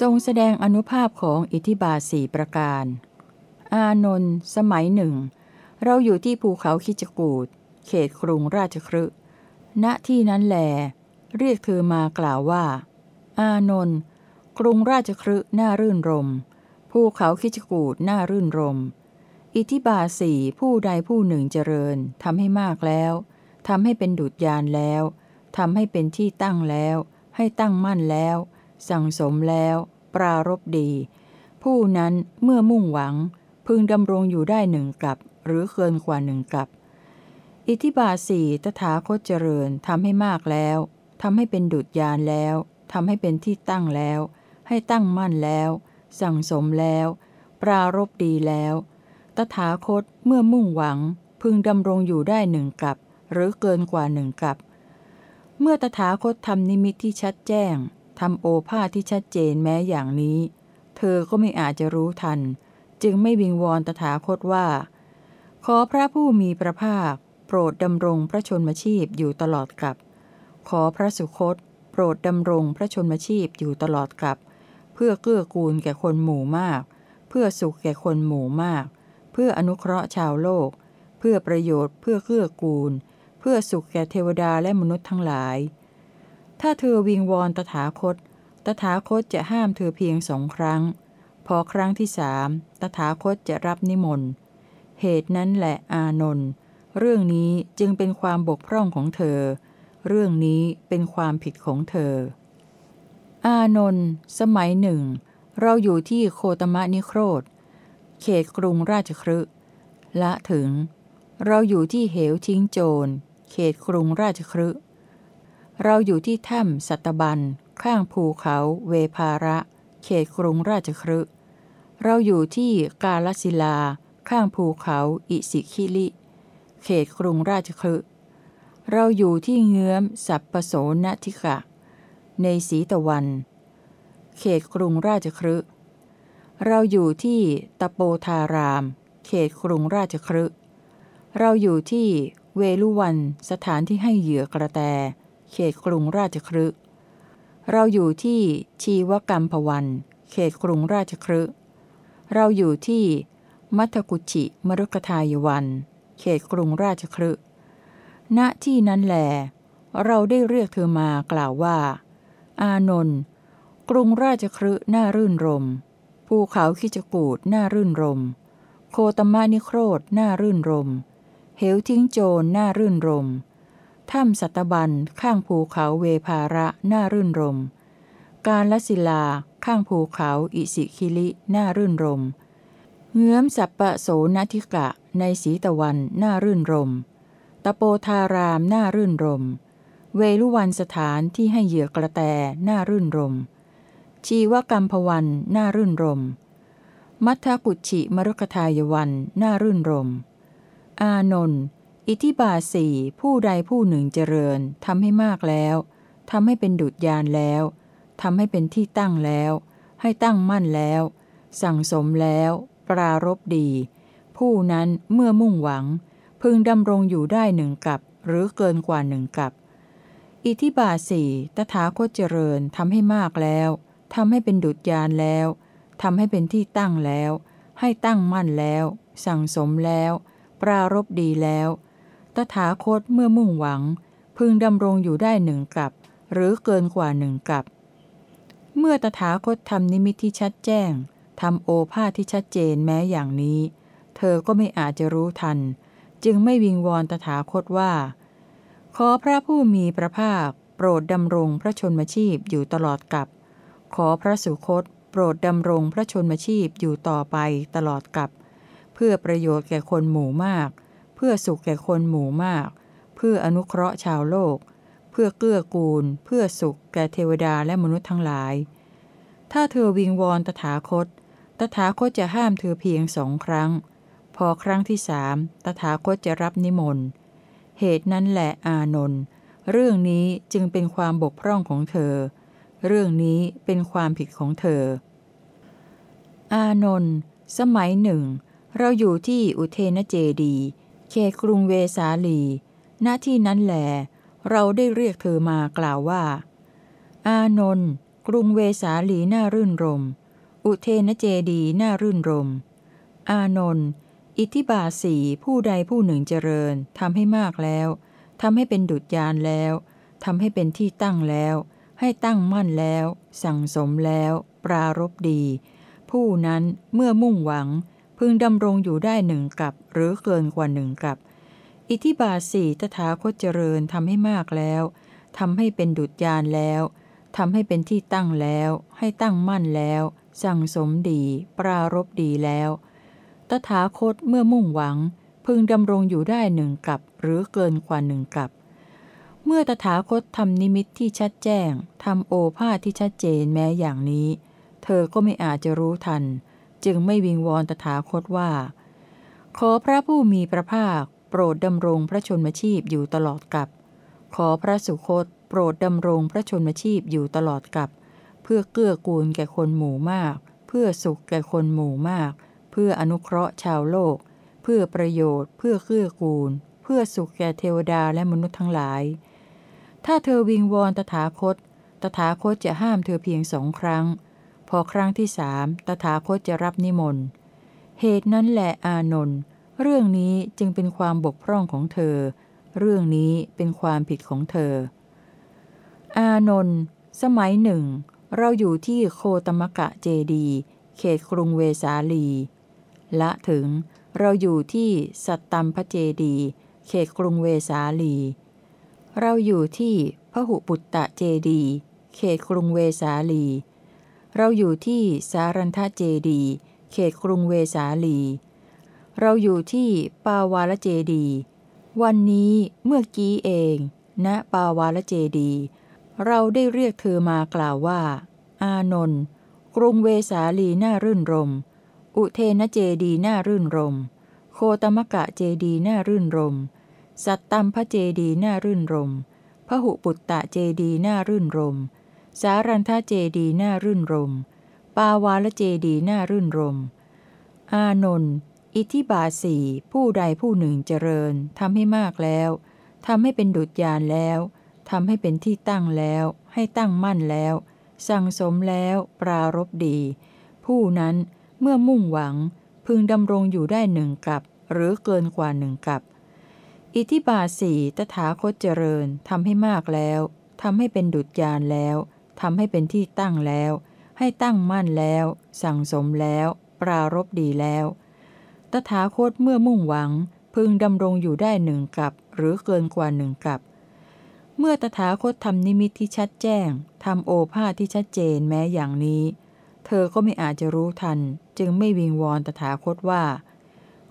ทรงแสดงอนุภาพของอิทธิบาทสี่ประการ อานนท์สมัยหนึ่ง เราอยู่ที่ภูเขาคิจกูดเขตกรุงราชครึณที่นั้นแหลเรียกเธอมากล่าวว่า อานนท์กรุงราชครึน่ารื่นรม ภูเขาคิจกูดน่ารื่นรม อิทธิบาสี่ผู้ใดผู้หนึ่งเจริญทำให้มากแล้วทำให้เป็นดุจยานแล้วทำให้เป็นที่ตั้งแล้ว ให้ตั้งมั่นแล้ว สั่งสมแล้ว ปรารบดี ผู้นั้นเมื่อมุ่งหวัง พึงดำรงอยู่ได้หนึ่งกับ หรือเกินกว่าหนึ่งกับ อิทธิบาสีตถาคตเจริญทำให้มากแล้วทำให้เป็นดุจยานแล้วทำให้เป็นที่ตั้งแล้ว ให้ตั้งมั่นแล้ว สั่งสมแล้ว ปรารบดีแล้ว ตถาคตเมื่อมุ่งหวัง พึงดำรงอยู่ได้หนึ่งกับ หรือเกินกว่าหนึ่งกับ เมื่อตถาคตทำนิมิตที่ชัดแจ้ง ทำโอภาษที่ชัดเจนแม้อย่างนี้ เธอก็ไม่อาจจะรู้ทัน จึงไม่วิงวอนตถาคตว่า ขอพระผู้มีพระภาค โปรดดำรงพระชนมชีพอยู่ตลอดกับ ขอพระสุคต โปรดดำรงพระชนมชีพอยู่ตลอดกับ เพื่อเกื้อกูลแก่คนหมู่มาก เพื่อสุขแก่คนหมู่มาก เพื่ออนุเคราะห์ชาวโลก เพื่อประโยชน์ เพื่อเกื้อกูล เพื่อสุขแก่เทวดาและมนุษย์ทั้งหลาย ถ้าเธอวิงวอนตถาคต ตถาคตจะห้ามเธอเพียงสองครั้ง พอครั้งที่สามตถาคตจะรับนิมนต์ เหตุนั้นแหละอานนท์เรื่องนี้จึงเป็นความบกพร่องของเธอ เรื่องนี้เป็นความผิดของเธอ อานนท์สมัยหนึ่ง เราอยู่ที่โคตมะนิโครธ เขตกรุงราชครึละถึง เราอยู่ที่เหวทิ้งโจร เขตกรุงราชครึ เราอยู่ที่ถ้ำสัตบัน ข้างภูเขาเวภาระ เขตกรุงราชครึเราอยู่ที่กาลสิลา ข้างภูเขาอิสิคิลิ เขตกรุงราชครึเราอยู่ที่เงื้อมสัปปโสนทิกะ ในสีตะวัน เขตกรุงราชครึเราอยู่ที่ตะโปธาราม เขตกรุงราชครึเราอยู่ที่เวลุวันสถานที่ให้เหยื่อกระแต เขตกรุงราชครึเราอยู่ที่ชีวกรรมพวัน เขตกรุงราชครึเราอยู่ที่มัทกุชิมรุกทายวัน เขตกรุงราชครึณที่นั้นแหลเราได้เรียกเธอมากล่าวว่า อานนท์กรุงราชครึน่ารื่นรม ภูเขาคิจกูดน่ารื่นรม โคตมะนิโครธน่ารื่นรม เหวทิ้งโจรน่ารื่นรม ถ้ำสัตบันข้างภูเขาเวภาระน่ารื่นรม การละศิลาข้างภูเขาอิสิคิลิน่ารื่นรม เงื้อมสัปปะโสนทิกะในสีตะวันน่ารื่นรม ตะโปธารามน่ารื่นรม เวลุวันสถานที่ให้เหยื่อกระแตน่ารื่นรม ชีวกรรมพวันน่ารื่นรม มัทธกุชิมรุกทายวันน่ารื่นรม อานนท์ อิทิบาสี่ผู้ใดผู้หนึ่งเจริญทำให้มากแล้วทำให้เป็นดุจยานแล้วทำให้เป็นที่ตั้งแล้ว ให้ตั้งมั่นแล้ว สั่งสมแล้ว ปรารบดี ผู้นั้นเมื่อมุ่งหวัง พึงดำรงอยู่ได้หนึ่งกับหรือเกินกว่าหนึ่งกับ อิทิบาสี่ตถาคตเจริญทำให้มากแล้วทำให้เป็นดุจยานแล้วทำให้เป็นที่ตั้งแล้ว ให้ตั้งมั่นแล้ว สั่งสมแล้ว ปรารบดีแล้ว ตถาคตเมื่อมุ่งหวัง พึงดำรงอยู่ได้หนึ่งกับ หรือเกินกว่าหนึ่งกับ เมื่อตถาคตทำนิมิตที่ชัดแจ้งทำโอภาษที่ชัดเจนแม้อย่างนี้ เธอก็ไม่อาจจะรู้ทัน จึงไม่วิงวอนตถาคตว่า ขอพระผู้มีพระภาค โปรดดำรงพระชนมชีพอยู่ตลอดกับ ขอพระสุคต โปรดดำรงพระชนมชีพอยู่ต่อไปตลอดกับ เพื่อประโยชน์แก่คนหมู่มาก เพื่อสุขแก่คนหมู่มาก เพื่ออนุเคราะห์ชาวโลก เพื่อเกื้อกูล เพื่อสุขแก่เทวดาและมนุษย์ทั้งหลาย ถ้าเธอวิงวอนตถาคต ตถาคตจะห้ามเธอเพียงสองครั้ง พอครั้งที่สามตถาคตจะรับนิมนต์ เหตุนั้นแหละอานนท์ เรื่องนี้จึงเป็นความบกพร่องของเธอ เรื่องนี้เป็นความผิดของเธอ อานนท์ สมัยหนึ่ง เราอยู่ที่อุเทนเจดี เขตกรุงเวสาลี ณที่นั้นแหลเราได้เรียกเธอมากล่าวว่า อานนท์กรุงเวสาลีน่ารื่นรม อุเทนเจดีน่ารื่นรม อานนท์อิทธิบาสีผู้ใดผู้หนึ่งเจริญทำให้มากแล้วทำให้เป็นดุจยานแล้วทำให้เป็นที่ตั้งแล้ว ให้ตั้งมั่นแล้ว สั่งสมแล้ว ปรารบดี ผู้นั้นเมื่อมุ่งหวัง พึงดำรงอยู่ได้หนึ่งกับหรือเกินกว่าหนึ่งกับ อิทิบาสีตถาคตเจริญทำให้มากแล้วทำให้เป็นดุจยานแล้วทำให้เป็นที่ตั้งแล้ว ให้ตั้งมั่นแล้ว สั่งสมดี ปรารบดีแล้ว ตถาคตเมื่อมุ่งหวัง พึงดำรงอยู่ได้หนึ่งกับหรือเกินกว่าหนึ่งกับเมื่อตถาคตทำนิมิตที่ชัดแจ้งทำโอภาษที่ชัดเจนแม้อย่างนี้ เธอก็ไม่อาจจะรู้ทัน จึงไม่วิงวอนตถาคตว่า ขอพระผู้มีพระภาค โปรดดำรงพระชนมชีพอยู่ตลอดกับ ขอพระสุคต โปรดดำรงพระชนมชีพอยู่ตลอดกับ เพื่อเกื้อกูลแก่คนหมู่มาก เพื่อสุขแก่คนหมู่มาก เพื่ออนุเคราะห์ชาวโลก เพื่อประโยชน์ เพื่อเกื้อกูล เพื่อสุขแก่เทวดาและมนุษย์ทั้งหลาย ถ้าเธอวิงวอนตถาคต ตถาคตจะห้ามเธอเพียงสองครั้ง พอครั้งที่สามตถาคตจะรับนิมนต์ เหตุนั้นแหละอานนท์เรื่องนี้จึงเป็นความบกพร่องของเธอ เรื่องนี้เป็นความผิดของเธอ อานนท์สมัยหนึ่ง เราอยู่ที่โคตมกะเจดี เขตกรุงเวสาลี ละถึงเราอยู่ที่สัตตัมพเจดี เขตกรุงเวสาลี เราอยู่ที่พหุปุตตะเจดี เขตกรุงเวสาลี เราอยู่ที่สารันทเจดี เขตกรุงเวสาลี เราอยู่ที่ปาวาลเจดี วันนี้เมื่อกี้เอง ณปาวาลเจดี เราได้เรียกเธอมากล่าวว่า อานนท์กรุงเวสาลีน่ารื่นรม อุเทนเจดีน่ารื่นรม โคตมกะเจดีน่ารื่นรม สัตตัมพระเจดีน่ารื่นรมพหุปุตตะเจดีน่ารื่นรม สารันทเจดีน่ารื่นรม ปาวาลเจดีน่ารื่นรม อานนท์อิทิบาสีผู้ใดผู้หนึ่งเจริญทำให้มากแล้วทำให้เป็นดุจยานแล้วทำให้เป็นที่ตั้งแล้ว ให้ตั้งมั่นแล้ว สั่งสมแล้ว ปรารบดี ผู้นั้นเมื่อมุ่งหวัง พึงดำรงอยู่ได้หนึ่งกับ หรือเกินกว่าหนึ่งกับ อิทิบาสีตถาคตเจริญทำให้มากแล้วทำให้เป็นดุจยานแล้ว ทำให้เป็นที่ตั้งแล้ว ให้ตั้งมั่นแล้ว สั่งสมแล้ว ปรารบดีแล้ว ตถาคตเมื่อมุ่งหวัง พึงดำรงอยู่ได้หนึ่งกับ หรือเกินกว่าหนึ่งกับ เมื่อตถาคตทำนิมิตที่ชัดแจ้งทำโอภาษที่ชัดเจนแม้อย่างนี้ เธอก็ไม่อาจจะรู้ทัน จึงไม่วิงวอนตถาคตว่า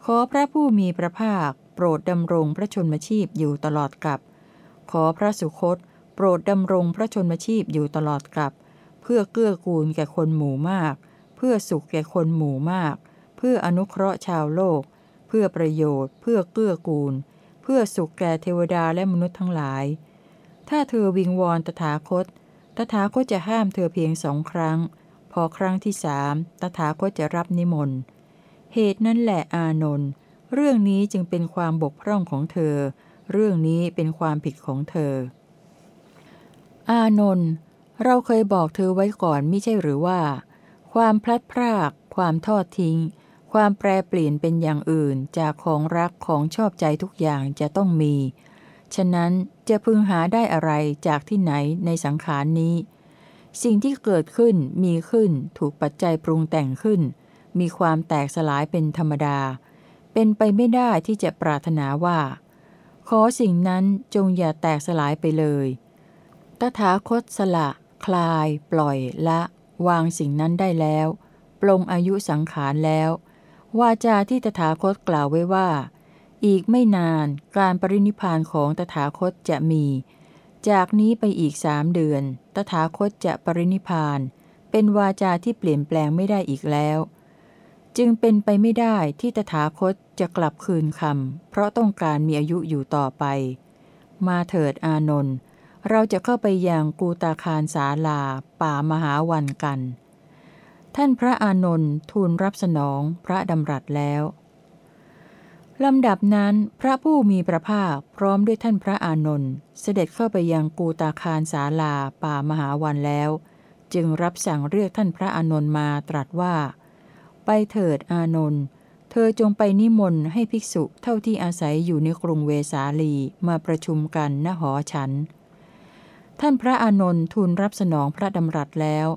ขอพระผู้มีพระภาค โปรดดำรงพระชนมชีพอยู่ตลอดกับ ขอพระสุคต โปรดดำรงพระชนมชีพอยู่ตลอดกับ เพื่อเกื้อกูลแก่คนหมู่มาก เพื่อสุขแก่คนหมู่มาก เพื่ออนุเคราะห์ชาวโลก เพื่อประโยชน์ เพื่อเกื้อกูล เพื่อสุขแก่เทวดาและมนุษย์ทั้งหลาย ถ้าเธอวิงวอนตถาคต ตถาคตจะห้ามเธอเพียงสองครั้ง พอครั้งที่สามตถาคตจะรับนิมนต์ เหตุนั้นแหละอานนท์เรื่องนี้จึงเป็นความบกพร่องของเธอ เรื่องนี้เป็นความผิดของเธอ อานนท์เราเคยบอกเธอไว้ก่อนไม่ใช่หรือว่า ความพลัดพราก ความทอดทิ้ง ความแปรเปลี่ยนเป็นอย่างอื่นจากของรักของชอบใจทุกอย่างจะต้องมี ฉะนั้นจะพึงหาได้อะไรจากที่ไหนในสังขารนี้ สิ่งที่เกิดขึ้นมีขึ้นถูกปัจจัยปรุงแต่งขึ้น มีความแตกสลายเป็นธรรมดา เป็นไปไม่ได้ที่จะปรารถนาว่า ขอสิ่งนั้นจงอย่าแตกสลายไปเลย ตถาคตสละ คลาย ปล่อย ละ วางสิ่งนั้นได้แล้ว ปลงอายุสังขารแล้ว วาจาที่ตถาคตกล่าวไว้ว่า อีกไม่นานการปรินิพานของตถาคตจะมี จากนี้ไปอีกสามเดือน ตถาคตจะปรินิพาน เป็นวาจาที่เปลี่ยนแปลงไม่ได้อีกแล้ว จึงเป็นไปไม่ได้ที่ตถาคตจะกลับคืนคำเพราะต้องการมีอายุอยู่ต่อไป มาเถิดอานนท์ เราจะเข้าไปยังกูตาคารสาลา ป่ามหาวันกัน ท่านพระอานนท์ทูลรับสนองพระดำรัสแล้วลำดับนั้นพระผู้มีพระภาคพร้อมด้วยท่านพระอานนท์เสด็จเข้าไปยังกูตาคารสาลาป่ามหาวันแล้ว จึงรับสั่งเรียกท่านพระอานนท์มาตรัสว่า ไปเถิดอานนท์เธอจงไปนิมนต์ให้ภิกษุเท่าที่อาศัยอยู่ในกรุงเวสาลีมาประชุมกันณหอฉัน ท่านพระอานนท์ทูลรับสนองพระดำรัสแล้ว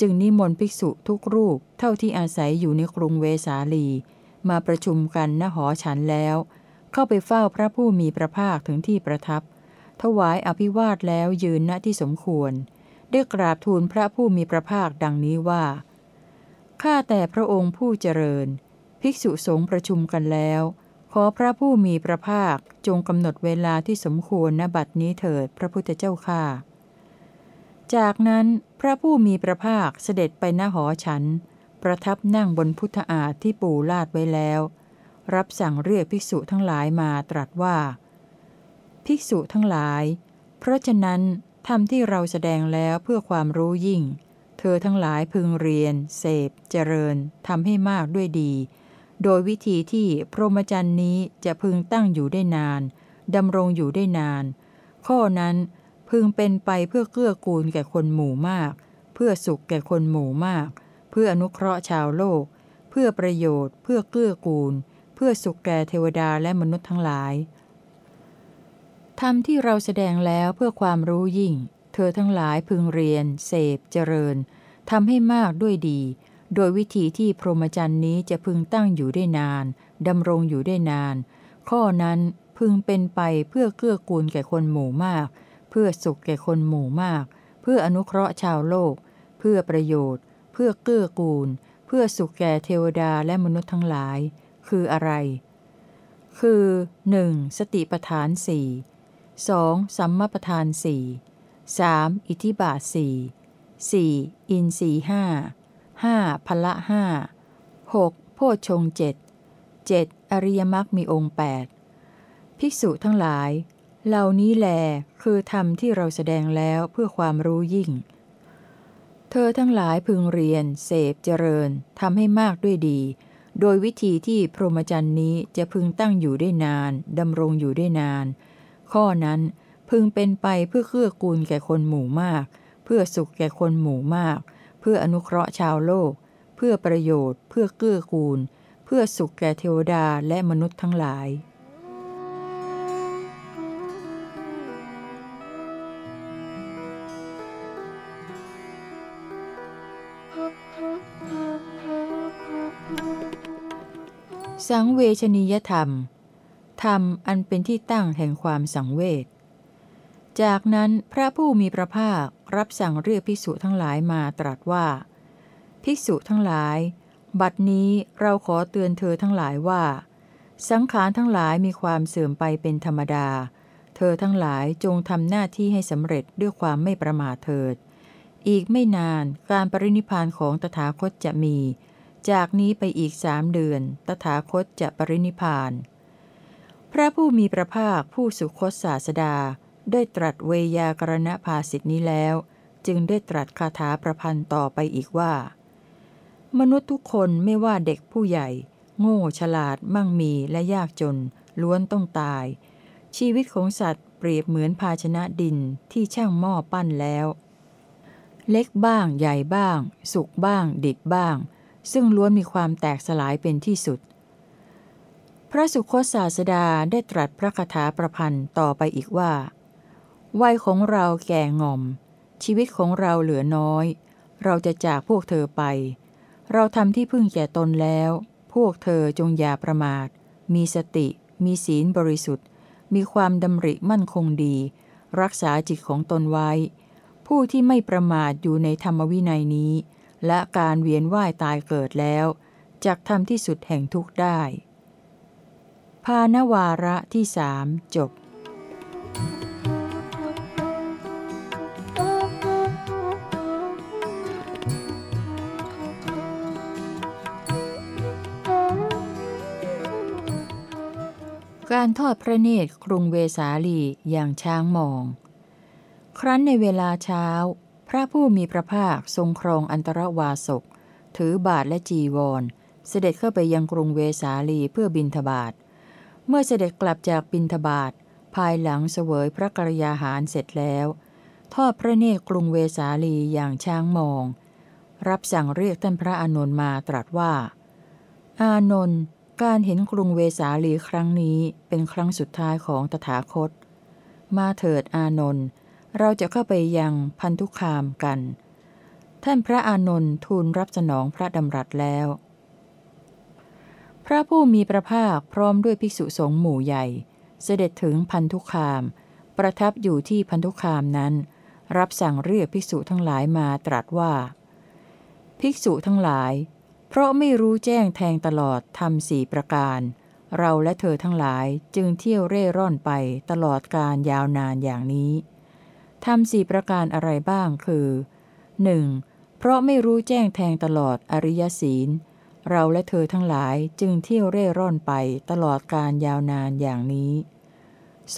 จึงนิมนต์ภิกษุทุกรูปเท่าที่อาศัยอยู่ในกรุงเวสาลี มาประชุมกันณหอฉันแล้ว เข้าไปเฝ้าพระผู้มีพระภาคถึงที่ประทับ ถวายอภิวาทแล้วยืนณที่สมควร ได้กราบทูลพระผู้มีพระภาคดังนี้ว่าข้าแต่พระองค์ผู้เจริญ ภิกษุสงฆ์ประชุมกันแล้ว ขอพระผู้มีพระภาคจงกำหนดเวลาที่สมควรณบัดนี้เถิดพระพุทธเจ้าข้าจากนั้นพระผู้มีพระภาคเสด็จไปณหอฉัน ประทับนั่งบนพุทธอาฏที่ปูลาดไว้แล้ว รับสั่งเรียกภิกษุทั้งหลายมาตรัสว่า ภิกษุทั้งหลาย เพราะฉะนั้นธรรมที่เราแสดงแล้วเพื่อความรู้ยิ่ง เธอทั้งหลายพึงเรียน เสพ เจริญทำให้มากด้วยดี โดยวิธีที่พรหมจรรย์นี้จะพึงตั้งอยู่ได้นานดำรงอยู่ได้นาน ข้อนั้นพึงเป็นไปเพื่อเกื้อกูลแก่คนหมู่มาก เพื่อสุขแก่คนหมู่มาก เพื่ออนุเคราะห์ชาวโลก เพื่อประโยชน์ เพื่อเกื้อกูล เพื่อสุขแก่เทวดาและมนุษย์ทั้งหลายธรรมที่เราแสดงแล้วเพื่อความรู้ยิ่ง เธอทั้งหลายพึงเรียน เสพ เจริญทำให้มากด้วยดี โดยวิธีที่พรหมจรรย์นี้จะพึงตั้งอยู่ได้นานดำรงอยู่ได้นาน ข้อนั้นพึงเป็นไปเพื่อเกื้อกูลแก่คนหมู่มาก เพื่อสุขแก่คนหมู่มาก เพื่ออนุเคราะห์ชาวโลก เพื่อประโยชน์ เพื่อเกื้อกูล เพื่อสุขแก่เทวดาและมนุษย์ทั้งหลาย คืออะไร คือ 1. สติปทานสี่ 2. สัมมประธานสี่ 3. อิทธิบาทสี่สี่อินสีห้า ห้าพละห้าหกโพชงเจ็ดเจ็ดอริยมรรคมีองค์แปดภิกษุทั้งหลาย เหล่านี้แลคือธรรมที่เราแสดงแล้วเพื่อความรู้ยิ่ง เธอทั้งหลายพึงเรียน เสพเจริญทำให้มากด้วยดี โดยวิธีที่พรหมจรรย์นี้จะพึงตั้งอยู่ได้นานดำรงอยู่ได้นาน ข้อนั้นพึงเป็นไปเพื่อเกื้อกูลแก่คนหมู่มาก เพื่อสุขแก่คนหมู่มาก เพื่ออนุเคราะห์ชาวโลก เพื่อประโยชน์ เพื่อเกื้อกูล เพื่อสุขแก่เทวดาและมนุษย์ทั้งหลาย สังเวชนียธรรม ธรรมอันเป็นที่ตั้งแห่งความสังเวช จากนั้นพระผู้มีพระภาค รับสั่งเรียกภิกษุทั้งหลายมาตรัสว่า ภิกษุทั้งหลาย บัดนี้เราขอเตือนเธอทั้งหลายว่า สังขารทั้งหลายมีความเสื่อมไปเป็นธรรมดา เธอทั้งหลายจงทำหน้าที่ให้สำเร็จด้วยความไม่ประมาทเถิด อีกไม่นานการปรินิพานของตถาคตจะมี จากนี้ไปอีกสามเดือน ตถาคตจะปรินิพพาน พระผู้มีพระภาคผู้สุคตศาสดา ได้ตรัสเวยากรณภาสิทธินี้แล้ว จึงได้ตรัสคาถาประพันธ์ต่อไปอีกว่า มนุษย์ทุกคนไม่ว่าเด็กผู้ใหญ่ โง่ฉลาด มั่งมีและยากจน ล้วนต้องตาย ชีวิตของสัตว์เปรียบเหมือนภาชนะดินที่ช่างหม้อปั้นแล้ว เล็กบ้างใหญ่บ้าง สุกบ้าง ดิบบ้าง ซึ่งล้วนมีความแตกสลายเป็นที่สุด พระสุคตศาสดาได้ตรัสพระคาถาประพันธ์ต่อไปอีกว่า วัยของเราแก่งอม ชีวิตของเราเหลือน้อย เราจะจากพวกเธอไป เราทำที่พึ่งแก่ตนแล้ว พวกเธอจงอย่าประมาท มีสติ มีศีลบริสุทธิ์ มีความดำริมั่นคงดี รักษาจิตของตนไว้ ผู้ที่ไม่ประมาทอยู่ในธรรมวินัยนี้ และการเวียนว่ายตายเกิดแล้วจากทำที่สุดแห่งทุกข์ได้ ภาณวาระที่สามจบ การทอดพระเนตรกรุงเวสาลีอย่างช้างมอง ครั้นในเวลาเช้า พระผู้มีพระภาคทรงครองอันตรวาสก ถือบาทและจีวร เสด็จเข้าไปยังกรุงเวสาลีเพื่อบินทบาท เมื่อเสด็จกลับจากบินทบาท ภายหลังเสวยพระกรยาหารเสร็จแล้ว ทอดพระเนตรกรุงเวสาลีอย่างช้างมอง รับสั่งเรียกท่านพระอานนท์มาตรัสว่า อานนท์ การเห็นกรุงเวสาลีครั้งนี้เป็นครั้งสุดท้ายของตถาคต มาเถิดอานนท์เราจะเข้าไปยังพันธุคามกัน ท่านพระอานนท์ทูลรับสนองพระดำรัสแล้ว พระผู้มีพระภาคพร้อมด้วยภิกษุสงฆ์หมู่ใหญ่ เสด็จถึงพันธุคาม ประทับอยู่ที่พันธุคามนั้น รับสั่งเรียกภิกษุทั้งหลายมาตรัสว่า ภิกษุทั้งหลาย เพราะไม่รู้แจ้งแทงตลอดทำสี่ประการ เราและเธอทั้งหลายจึงเที่ยวเร่ร่อนไปตลอดการยาวนานอย่างนี้ทำสี่ประการอะไรบ้างคือ 1. เพราะไม่รู้แจ้งแทงตลอดอริยศีล เราและเธอทั้งหลายจึงเที่ยวเร่ร่อนไปตลอดการยาวนานอย่างนี้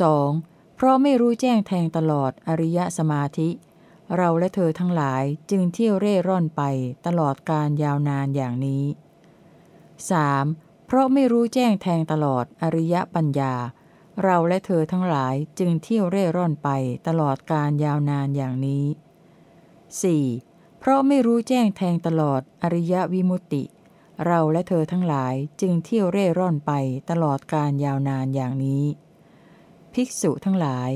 2. เพราะไม่รู้แจ้งแทงตลอดอริยสมาธิ เราและเธอทั้งหลายจึงเที่ยวเร่ร่อนไปตลอดการยาวนานอย่างนี้ 3. เพราะไม่รู้แจ้งแทงตลอดอริยปัญญา เราและเธอทั้งหลายจึงเที่ยวเร่ร่อนไปตลอดการยาวนานอย่างนี้ 4. เพราะไม่รู้แจ้งแทงตลอดอริยวิมุตติ เราและเธอทั้งหลายจึงเที่ยวเร่ร่อนไปตลอดการยาวนานอย่างนี้ ภิกษุทั้งหลาย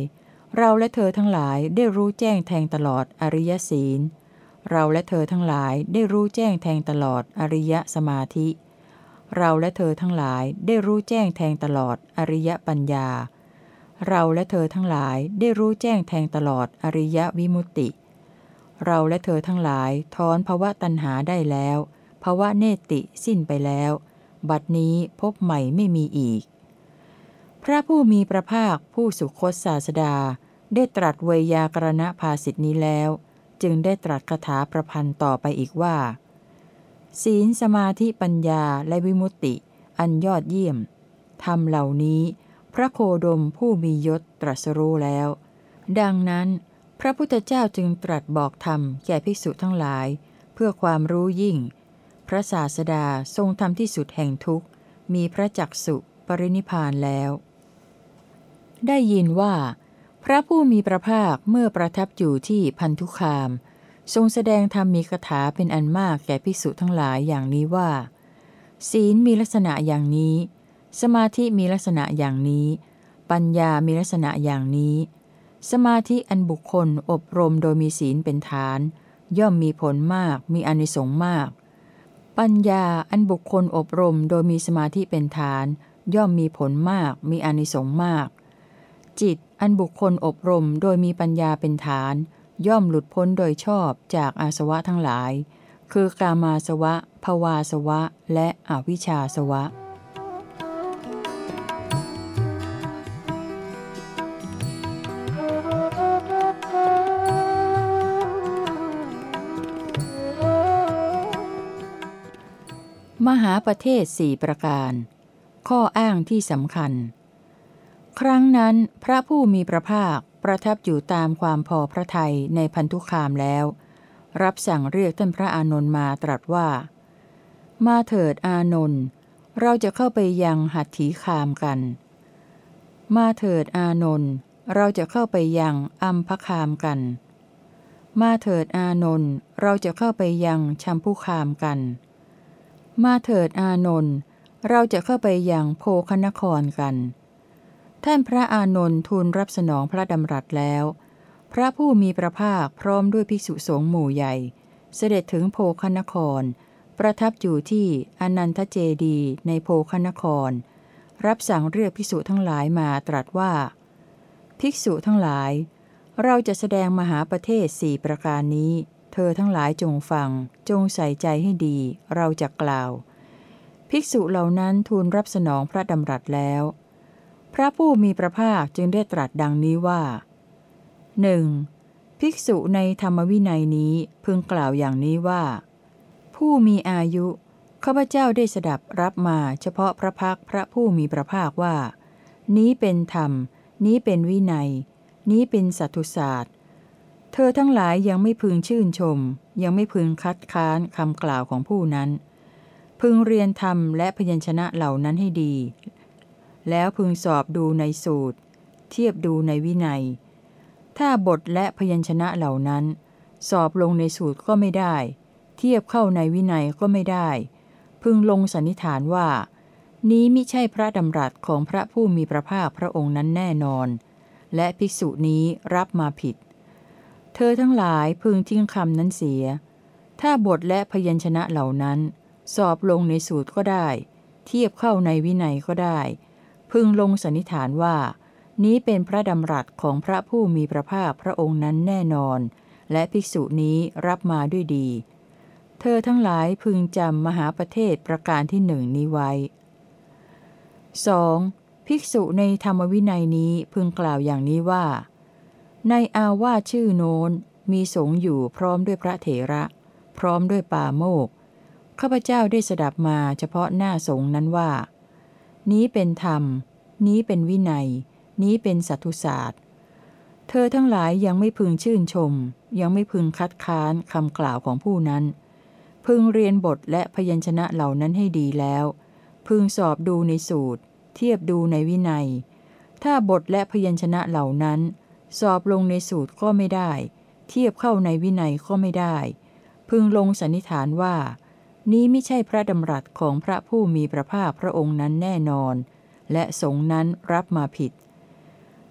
เราและเธอทั้งหลายได้รู้แจ้งแทงตลอดอริยศีล เราและเธอทั้งหลายได้รู้แจ้งแทงตลอดอริยสมาธิ เราและเธอทั้งหลายได้รู้แจ้งแทงตลอดอริยปัญญา เราและเธอทั้งหลายได้รู้แจ้งแทงตลอดอริยวิมุตติ เราและเธอทั้งหลายถอนภวะตัณหาได้แล้วภวะเนติสิ้นไปแล้ว บัดนี้พบใหม่ไม่มีอีก พระผู้มีพระภาคผู้สุคตศาสดา ได้ตรัสเวยากรณภาสิทธินี้แล้ว จึงได้ตรัสคาถาประพันธ์ต่อไปอีกว่า ศีลสมาธิปัญญาและวิมุตติ อันยอดเยี่ยมธรรมเหล่านี้ พระโคดมผู้มียศตรัสรู้แล้ว ดังนั้น พระพุทธเจ้าจึงตรัสบอกธรรมแก่ภิกษุทั้งหลาย เพื่อความรู้ยิ่ง พระศาสดาทรงทำที่สุดแห่งทุกข์ มีพระจักสุปรินิพานแล้ว ได้ยินว่า พระผู้มีพระภาคเมื่อประทับอยู่ที่พันธุคาม ทรงแสดงธรรมมีคาถาเป็นอันมากแก่ภิกษุทั้งหลายอย่างนี้ว่า ศีลมีลักษณะอย่างนี้ สมาธิมีลักษณะอย่างนี้ ปัญญามีลักษณะอย่างนี้ สมาธิอันบุคคลอบรมโดยมีศีลเป็นฐาน ย่อมมีผลมากมีอนิสงส์มาก ปัญญาอันบุคคลอบรมโดยมีสมาธิเป็นฐาน ย่อมมีผลมากมีอนิสงส์มาก จิตอันบุคคลอบรมโดยมีปัญญาเป็นฐาน ย่อมหลุดพ้นโดยชอบจากอาสวะทั้งหลาย คือกามาสวะ ภวาสวะ และอวิชชาสวะมหาประเทศสี่ประการ ข้ออ้างที่สำคัญ ครั้งนั้นพระผู้มีพระภาคประทับอยู่ตามความพอพระทัยในพันธุคามแล้ว รับสั่งเรียกท่านพระอานนท์มาตรัสว่า มาเถิดอานนท์เราจะเข้าไปยังหัตถีคามกัน มาเถิดอานนท์เราจะเข้าไปยังอัมพคามกัน มาเถิดอานนท์เราจะเข้าไปยังชัมพุคามกัน มาเถิดอานนท์เราจะเข้าไปยังโพคนครกัน ท่านพระอานนท์ทูลรับสนองพระดำรัสแล้ว พระผู้มีพระภาคพร้อมด้วยภิกษุสงฆ์หมู่ใหญ่ เสด็จถึงโพคนคร ประทับอยู่ที่อนันทเจดีในโพคนคร รับสั่งเรียกภิกษุทั้งหลายมาตรัสว่า ภิกษุทั้งหลาย เราจะแสดงมหาประเทศสี่ประการนี้ เธอทั้งหลายจงฟัง จงใส่ใจให้ดี เราจะกล่าว ภิกษุเหล่านั้นทูลรับสนองพระดำรัสแล้ว ระผู้มีพระภาคจึงได้ตรัสดังนี้ว่าหนึ่งภิกษุในธรรมวินัยนี้พึงกล่าวอย่างนี้ว่า ผู้มีอายุข้าพเจ้าได้สดับรับมาเฉพาะพระพักพระผู้มีพระภาคว่า นี้เป็นธรรม นี้เป็นวินัย นี้เป็นสัตุศาสตร์ เธอทั้งหลายยังไม่พึงชื่นชม ยังไม่พึงคัดค้านคำกล่าวของผู้นั้น พึงเรียนธรรมและพยัญชนะเหล่านั้นให้ดี แล้วพึงสอบดูในสูตร เทียบดูในวินัย ถ้าบทและพยัญชนะเหล่านั้น สอบลงในสูตรก็ไม่ได้ เทียบเข้าในวินัยก็ไม่ได้ พึงลงสันนิษฐานว่า นี้มิใช่พระดำรัสของพระผู้มีพระภาคพระองค์นั้นแน่นอน และภิกษุนี้รับมาผิด เธอทั้งหลายพึงทิ้งคำนั้นเสีย ถ้าบทและพยัญชนะเหล่านั้น สอบลงในสูตรก็ได้ เทียบเข้าในวินัยก็ได้ พึงลงสันนิษฐานว่า นี้เป็นพระดำรัสของพระผู้มีพระภาคพระองค์นั้นแน่นอน และภิกษุนี้รับมาด้วยดี เธอทั้งหลายพึงจำมหาประเทศประการที่หนึ่งนี้ไว้ 2. ภิกษุในธรรมวินัยนี้พึงกล่าวอย่างนี้ว่า ในอาวาชื่อโน้นมีสงอยู่พร้อมด้วยพระเถระ พร้อมด้วยป่าโมกข้าพเจ้าได้สดับมาเฉพาะหน้าสงนั้นว่า นี้เป็นธรรม นี้เป็นวินัย นี้เป็นสัตุศาสตร์ เธอทั้งหลายยังไม่พึงชื่นชม ยังไม่พึงคัดค้านคำกล่าวของผู้นั้น พึงเรียนบทและพยัญชนะเหล่านั้นให้ดีแล้ว พึงสอบดูในสูตร เทียบดูในวินัย ถ้าบทและพยัญชนะเหล่านั้น สอบลงในสูตรก็ไม่ได้ เทียบเข้าในวินัยก็ไม่ได้ พึงลงสันนิษฐานว่า นี้ไม่ใช่พระดำรัสของพระผู้มีพระภาคพระองค์นั้นแน่นอน และสงนั้นรับมาผิด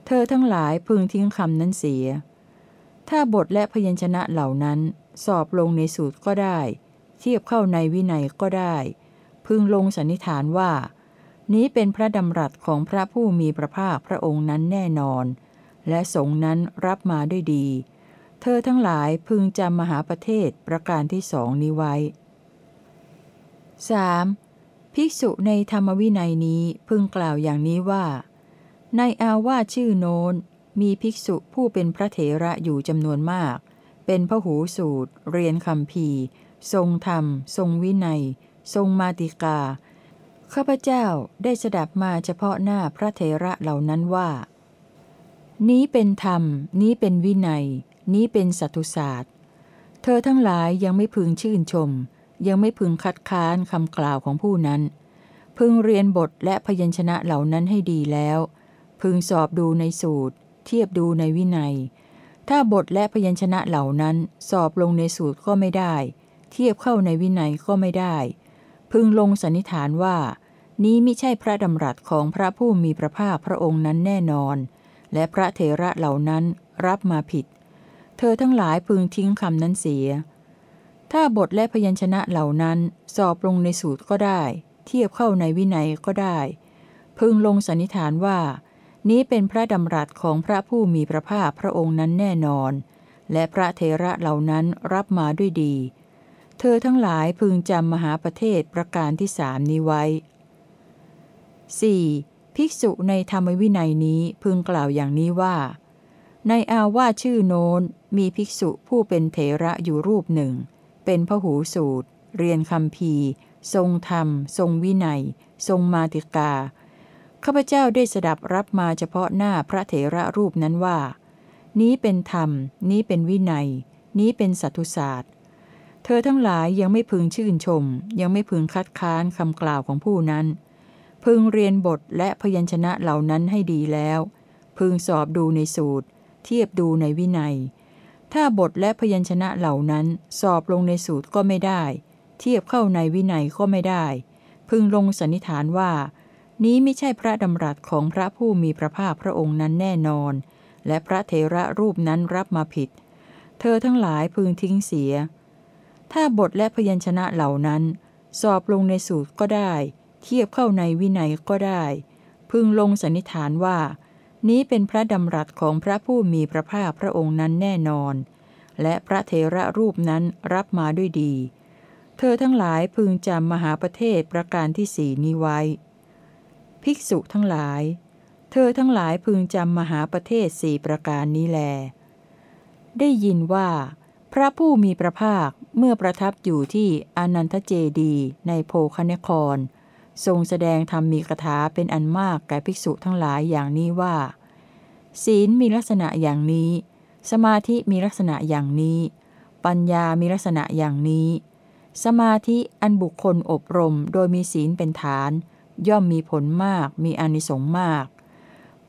เธอทั้งหลายพึงทิ้งคำนั้นเสีย ถ้าบทและพยัญชนะเหล่านั้น สอบลงในสูตรก็ได้ เทียบเข้าในวินัยก็ได้ พึงลงสันนิษฐานว่า นี้เป็นพระดำรัสของพระผู้มีพระภาคพระองค์นั้นแน่นอน และสงนั้นรับมาด้วยดี เธอทั้งหลายพึงจำมหาประเทศประการที่สองนี้ไว้ 3. ภิกษุในธรรมวินัยนี้พึงกล่าวอย่างนี้ว่า ในอาวาชื่อโน้น มีภิกษุผู้เป็นพระเถระอยู่จำนวนมาก เป็นพหูสูตร เรียนคำพีทรงธรรม ทรงวินัย ทรงมาติกา ข้าพเจ้าได้สดับมาเฉพาะหน้าพระเถระเหล่านั้นว่า นี้เป็นธรรม นี้เป็นวินัย นี้เป็นสัตุศาสตร์ เธอทั้งหลายยังไม่พึงชื่นชม ยังไม่พึงคัดค้านคำกล่าวของผู้นั้น พึงเรียนบทและพยัญชนะเหล่านั้นให้ดีแล้ว พึงสอบดูในสูตร เทียบดูในวินัย ถ้าบทและพยัญชนะเหล่านั้นสอบลงในสูตรก็ไม่ได้ เทียบเข้าในวินัยก็ไม่ได้ พึงลงสันนิษฐานว่า นี้ไม่ใช่พระดำรัสของพระผู้มีพระภาคพระองค์นั้นแน่นอน และพระเถระเหล่านั้นรับมาผิด เธอทั้งหลายพึงทิ้งคำนั้นเสีย ถ้าบทและพยัญชนะเหล่านั้นสอบลงในสูตรก็ได้ เทียบเข้าในวินัยก็ได้ พึงลงสันนิษฐานว่า นี้เป็นพระดำรัสของพระผู้มีพระภาคพระองค์นั้นแน่นอน และพระเทระเหล่านั้นรับมาด้วยดี เธอทั้งหลายพึงจำมหาประเทศประการที่สามนี้ไว้ 4. ภิกษุในธรรมวินัยนี้พึงกล่าวอย่างนี้ว่า ในอาวาชื่อโน้นมีภิกษุผู้เป็นเถระอยู่รูปหนึ่ง เป็นพหูสูตร เรียนคำพีทรงธรรม ทรงวินัย ทรงมาติกา ข้าพเจ้าได้สดับรับมาเฉพาะหน้าพระเถระรูปนั้นว่า นี้เป็นธรรม นี้เป็นวินัย นี้เป็นสัตุศาสตร์ เธอทั้งหลายยังไม่พึงชื่นชม ยังไม่พึงคัดค้านคำกล่าวของผู้นั้น พึงเรียนบทและพยัญชนะเหล่านั้นให้ดีแล้ว พึงสอบดูในสูตร เทียบดูในวินัย ถ้าบทและพยัญชนะเหล่านั้นสอบลงในสูตรก็ไม่ได้ เทียบเข้าในวินัยก็ไม่ได้ พึงลงสันนิษฐานว่า นี้ไม่ใช่พระดำรัสของพระผู้มีพระภาคพระองค์นั้นแน่นอน และพระเทระรูปนั้นรับมาผิด เธอทั้งหลายพึงทิ้งเสีย ถ้าบทและพยัญชนะเหล่านั้น สอบลงในสูตรก็ได้ เทียบเข้าในวินัยก็ได้ พึงลงสันนิษฐานว่า นี้เป็นพระดำรัสของพระผู้มีพระภาคพระองค์นั้นแน่นอน และพระเทระรูปนั้นรับมาด้วยดี เธอทั้งหลายพึงจำมหาประเทศประการที่สี่นี้ไว้ ภิกษุทั้งหลาย เธอทั้งหลายพึงจำมหาประเทศสี่ประการนี้แล ได้ยินว่า พระผู้มีพระภาคเมื่อประทับอยู่ที่อนันทเจดีในโพคเนครทรงแสดงธรรมมีคาถาเป็นอันมากแก่ภิกษุทั้งหลายอย่างนี้ว่า ศีลมีลักษณะอย่างนี้ สมาธิมีลักษณะอย่างนี้ ปัญญามีลักษณะอย่างนี้ สมาธิอันบุคคลอบรมโดยมีศีลเป็นฐาน ย่อมมีผลมาก มีอนิสงส์มาก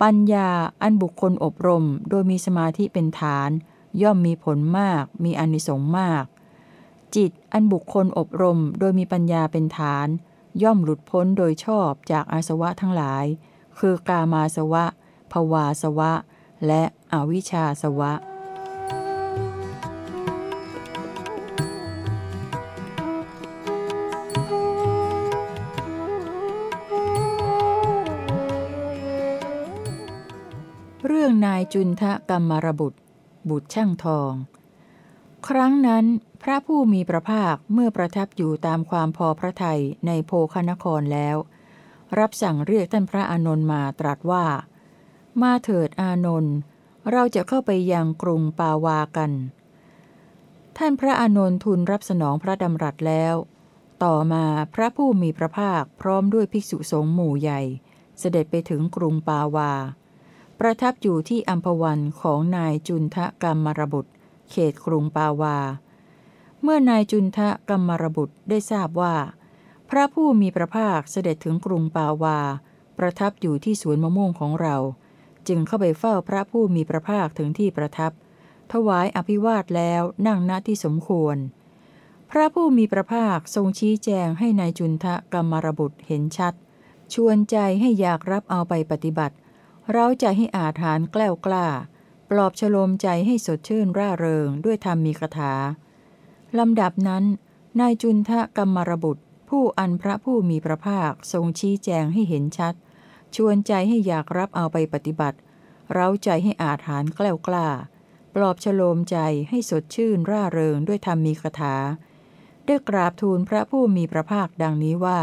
ปปัญญาอันบุคคลอบรม โดยมีสมาธิเป็นฐาน ย่อมมีผลมาก มีอนิสงส์มาก จิตอันบุคคลอบรม โดยมีปัญญาเป็นฐาน ย่อมหลุดพ้นโดยชอบจากอาสวะทั้งหลาย คือกามาสวะ ภวาสวะ และอวิชชาสวะ เรื่องนายจุนทะกรรมรบุตร บุตรช่างทอง ครั้งนั้นพระผู้มีพระภาคเมื่อประทับอยู่ตามความพอพระทัยในโพคนครแล้ว รับสั่งเรียกท่านพระอานนท์มาตรัสว่า มาเถิดอานนท์เราจะเข้าไปยังกรุงปาวากัน ท่านพระอานนท์ทูลรับสนองพระดำรัสแล้ว ต่อมาพระผู้มีพระภาคพร้อมด้วยภิกษุสงฆ์หมู่ใหญ่ เสด็จไปถึงกรุงปาวา ประทับอยู่ที่อัมพวันของนายจุนทะกรรมรบุตร เขตกรุงปาวา เมื่อนายจุนทะกรรมรบุตรได้ทราบว่า พระผู้มีพระภาคเสด็จถึงกรุงปาวา ประทับอยู่ที่สวนมะม่วงของเรา จึงเข้าไปเฝ้าพระผู้มีพระภาคถึงที่ประทับ ถวายอภิวาทแล้วนั่งณที่สมควร พระผู้มีพระภาคทรงชี้แจงให้นายจุนทะกรรมรบุตรเห็นชัด ชวนใจให้อยากรับเอาไปปฏิบัติ เราจะให้อาถานแกล้วกล้า ปลอบฉโลมใจให้สดชื่นร่าเริงด้วยธรรมมีคาถาลำดับนั้น นายจุนทะกรรมรบุตรผู้อันพระผู้มีพระภาคทรงชี้แจงให้เห็นชัด ชวนใจให้อยากรับเอาไปปฏิบัติ เราใจให้อาถานแกล้วกล้า ปลอบฉโลมใจให้สดชื่นร่าเริงด้วยธรรมมีคาถา ได้กราบทูลพระผู้มีพระภาคดังนี้ว่า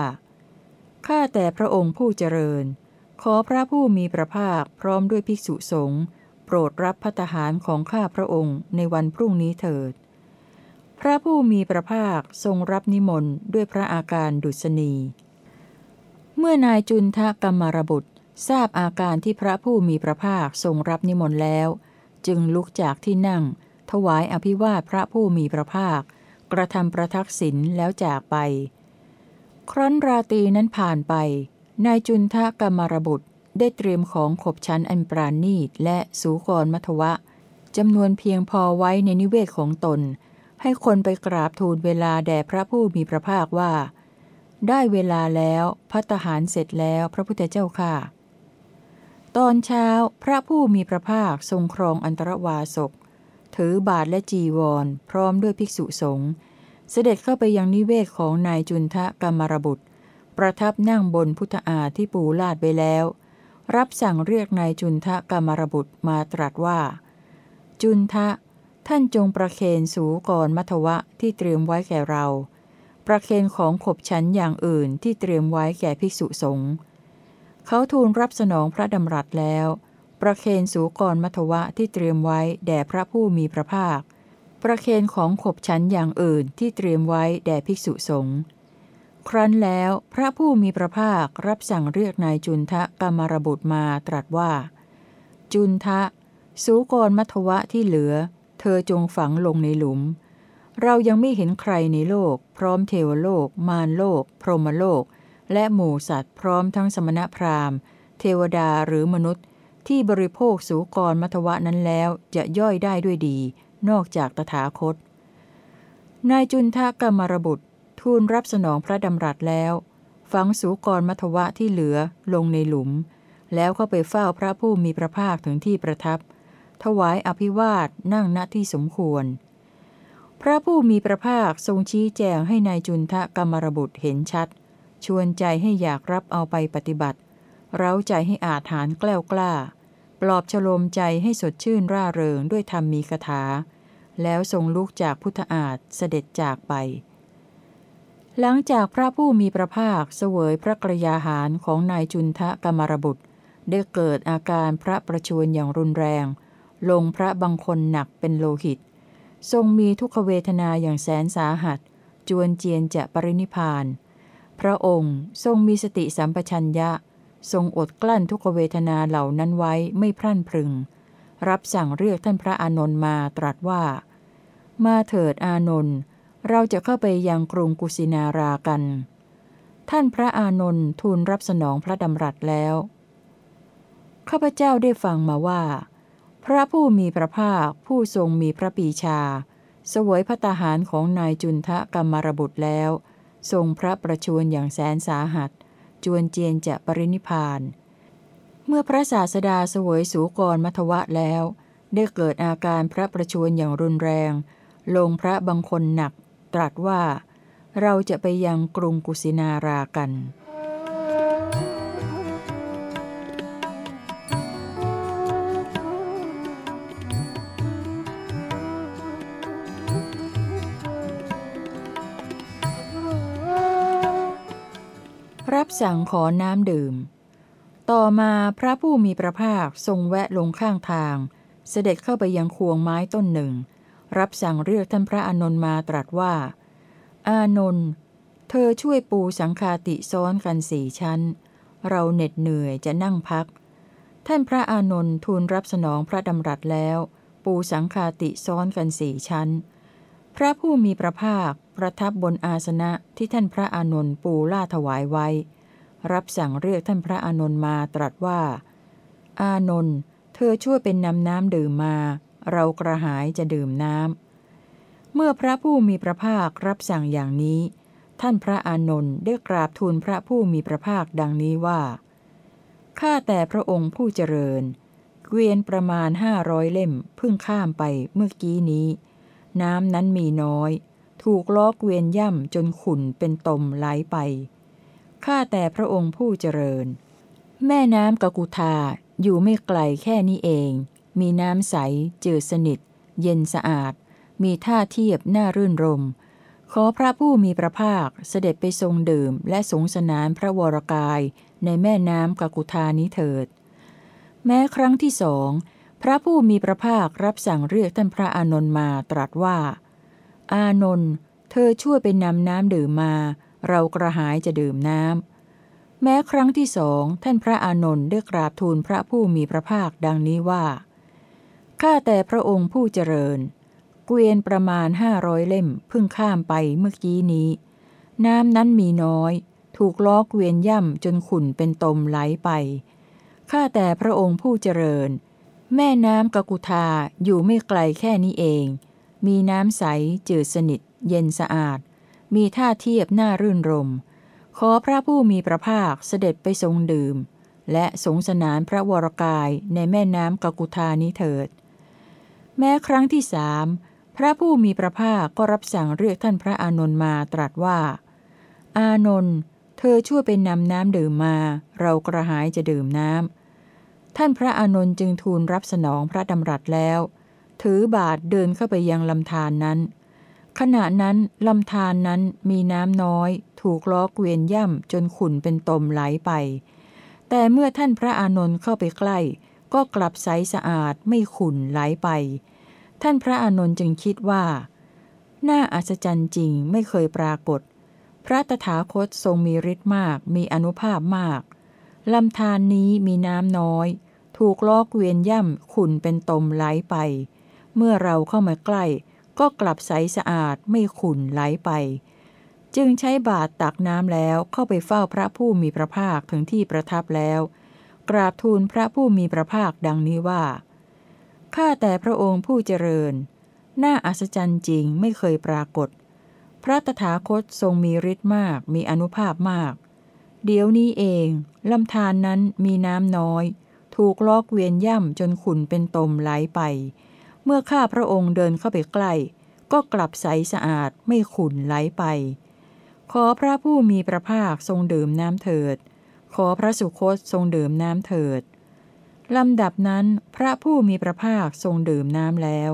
ข้าแต่พระองค์ผู้เจริญ ขอพระผู้มีพระภาคพร้อมด้วยภิกษุสงฆ์โปรดรับพัตหารของข้าพระองค์ในวันพรุ่งนี้เถิด พระผู้มีพระภาคทรงรับนิมนต์ด้วยพระอาการดุษณี เมื่อนายจุนทะกรรมรบุตร ทราบอาการที่พระผู้มีพระภาคทรงรับนิมนต์แล้ว จึงลุกจากที่นั่ง ถวายอภิวาทพระผู้มีพระภาค กระทำประทักษิณแล้วจากไป ครั้นราตรีนั้นผ่านไป นายจุนทะกรรมรบุตรได้เตรียมของขบชั้นอันปราณีตและสูกรมัทวะจำนวนเพียงพอไว้ในนิเวศของตน ให้คนไปกราบทูลเวลาแด่พระผู้มีพระภาคว่า ได้เวลาแล้วพัตหารเสร็จแล้วพระพุทธเจ้าค่ะ ตอนเช้าพระผู้มีพระภาคทรงครองอันตรวาสก ถือบาทและจีวร พร้อมด้วยภิกษุสงฆ์เสด็จเข้าไปยังนิเวศของนายจุนทะกรรมรบุตร ประทับนั่งบนพุทธาที่ปูลาดไปแล้ว รับสั่งเรียกนายจุนทะกรรมรบุตรมาตรัสว่า จุนทะ ท่านจงประเคนสูกรมัทวะที่เตรียมไว้แก่เรา ประเคนของขบชั้นอย่างอื่นที่เตรียมไว้แก่ภิกษุสงฆ์เขาทูลรับสนองพระดำรัสแล้ว ประเคนสูกรมัทวะที่เตรียมไว้แด่พระผู้มีพระภาค ประเคนของขบชั้นอย่างอื่นที่เตรียมไว้แด่ภิกษุสงฆ์ครั้นแล้วพระผู้มีพระภาครับสั่งเรียกนายจุนทะกรรมรบุตรมาตรัสว่า จุนทะ สูกรมัทวะที่เหลือ เธอจงฝังลงในหลุม เรายังไม่เห็นใครในโลก พร้อมเทวโลก มารโลก พรหมโลก และหมู่สัตว์พร้อมทั้งสมณพราหมณ์ เทวดาหรือมนุษย์ ที่บริโภคสูกรมัทวะนั้นแล้วจะย่อยได้ด้วยดี นอกจากตถาคต นายจุนทะกรรมรบุตร ทูลรับสนองพระดำรัสแล้ว ฝังสูกรมัทวะที่เหลือลงในหลุม แล้วเข้าไปเฝ้าพระผู้มีพระภาคถึงที่ประทับ ถวายอภิวาทนั่งณที่สมควร พระผู้มีพระภาคทรงชี้แจงให้นายจุนทะกรรมรบุตรเห็นชัด ชวนใจให้อยากรับเอาไปปฏิบัติ เร้าใจให้อาถานแกล้วกล้า ปลอบฉลมใจให้สดชื่นร่าเริงด้วยธรรมมีคาถา แล้วทรงลุกจากพุทธอาฏเสด็จจากไป หลังจากพระผู้มีพระภาคเสวยพระกรยาหารของนายจุนทะกรรมรบุตร ได้เกิดอาการพระประชวรอย่างรุนแรง ลงพระบังคนหนักเป็นโลหิต ทรงมีทุกขเวทนาอย่างแสนสาหัส จวนเจียนจะปรินิพาน พระองค์ทรงมีสติสัมปชัญญะ ทรงอดกลั้นทุกขเวทนาเหล่านั้นไว้ไม่พรั่นพรึง รับสั่งเรียกท่านพระอานนท์มาตรัสว่า มาเถิดอานนท์เราจะเข้าไปยังกรุงกุสินารากัน ท่านพระอานนท์ทูลรับสนองพระดำรัสแล้ว ข้าพเจ้าได้ฟังมาว่า พระผู้มีพระภาคผู้ทรงมีพระปีชา สวยพระตาหารของนายจุนทะกรรมรบุตรแล้ว ทรงพระประชวรอย่างแสนสาหัส จวนเจียนจะปรินิพาน เมื่อพระศาสดาสวยสูกรมัทวะแล้ว ได้เกิดอาการพระประชวรอย่างรุนแรง ลงพระบังคนหนัก ตรัสว่า เราจะไปยังกรุงกุสินารากัน รับสั่งขอน้ำดื่ม ต่อมาพระผู้มีพระภาคทรงแวะลงข้างทาง เสด็จเข้าไปยังควงไม้ต้นหนึ่ง รับสั่งเรียกท่านพระอานนท์มาตรัสว่า อานนท์เธอช่วยปูสังคาติซ้อนกันสี่ชั้น เราเหน็ดเหนื่อยจะนั่งพัก ท่านพระอานนท์ทูลรับสนองพระดำรัสแล้ว ปูสังคาติซ้อนกันสี่ชั้น พระผู้มีพระภาคประทับบนอาสนะที่ท่านพระอานนท์ปูล่าถวายไว้ รับสั่งเรียกท่านพระอานนท์มาตรัสว่า อานนท์เธอช่วยเป็นนำน้ำดื่มมา เรากระหายจะดื่มน้ำเมื่อพระผู้มีพระภาครับสั่งอย่างนี้ ท่านพระอานนท์ได้กราบทูลพระผู้มีพระภาคดังนี้ว่าข้าแต่พระองค์ผู้เจริญ เกวียนประมาณห้าร้อยเล่มเพิ่งข้ามไปเมื่อกี้นี้ น้ำนั้นมีน้อย ถูกล้อเกวียนย่ำจนขุ่นเป็นตมไหลไป ข้าแต่พระองค์ผู้เจริญ แม่น้ำกกุทาอยู่ไม่ไกลแค่นี้เอง มีน้ำใสเจืดสนิท เย็นสะอาด มีท่าเทียบน่ารื่นรม ขอพระผู้มีพระภาคเสด็จไปทรงดื่ม และสงสนานพระวรกายในแม่น้ำกกุทานี้เถิด แม้ครั้งที่สอง พระผู้มีพระภาครับสั่งเรียกท่านพระอานนท์มาตรัสว่า อานนท์เธอช่วยไปนำน้ำดื่มมา เรากระหายจะดื่มน้ำ แม้ครั้งที่สองท่านพระอานนท์ได้กราบทูลพระผู้มีพระภาคดังนี้ว่า ข้าแต่พระองค์ผู้เจริญ เกวียนประมาณห้าร้อยเล่มเพิ่งข้ามไปเมื่อกี้นี้ น้ำนั้นมีน้อย ถูกล้อเกวียนย่ำจนขุ่นเป็นตมไหลไป ข้าแต่พระองค์ผู้เจริญ แม่น้ำกกุทาอยู่ไม่ไกลแค่นี้เอง มีน้ำใสจืดสนิท เย็นสะอาด มีท่าเทียบน่ารื่นรม ขอพระผู้มีพระภาคเสด็จไปทรงดื่ม และสงสนานพระวรกายในแม่น้ำกกุทานี้เถิด แม้ครั้งที่สามพระผู้มีพระภาคก็รับสั่งเรียกท่านพระอานนท์มาตรัสว่า อานนท์เธอช่วยเป็นนำน้ำดื่มมา เรากระหายจะดื่มน้ำท่านพระอานนท์จึงทูลรับสนองพระดำรัสแล้ว ถือบาทเดินเข้าไปยังลำธารนนั้น ขณะนั้นลำธารนนั้นมีน้ำน้อย ถูกล้อเกวียนย่ำจนขุ่นเป็นตมไหลไป แต่เมื่อท่านพระอานนท์เข้าไปใกล้ ก็กลับใสสะอาดไม่ขุ่นไหลไป ท่านพระอานนท์จึงคิดว่า น่าอัศจรรย์จริงไม่เคยปรากฏ พระตถาคตทรงมีฤทธิ์มากมีอนุภาพมากลำธารนนี้มีน้ำน้อย ถูกล้อเกวียนย่ำขุ่นเป็นตมไหลไป เมื่อเราเข้ามาใกล้ ก็กลับใสสะอาดไม่ขุ่นไหลไป จึงใช้บาตรตักน้ำแล้วเข้าไปเฝ้าพระผู้มีพระภาคถึงที่ประทับแล้ว กราบทูลพระผู้มีพระภาคดังนี้ว่าข้าแต่พระองค์ผู้เจริญ น่าอัศจรรย์จริงไม่เคยปรากฏ พระตถาคตทรงมีฤทธิ์มากมีอนุภาพมาก เดี๋ยวนี้เองลำธารนนั้นมีน้ำน้อย ถูกลอกเวียนย่ำจนขุ่นเป็นตมไหลไป เมื่อข้าพระองค์เดินเข้าไปใกล้ ก็กลับใสสะอาดไม่ขุ่นไหลไป ขอพระผู้มีพระภาคทรงดื่มน้ำเถิด ขอพระสุคตทรงดื่มน้ำเถิดลำดับนั้นพระผู้มีพระภาคทรงดื่มน้ำแล้ว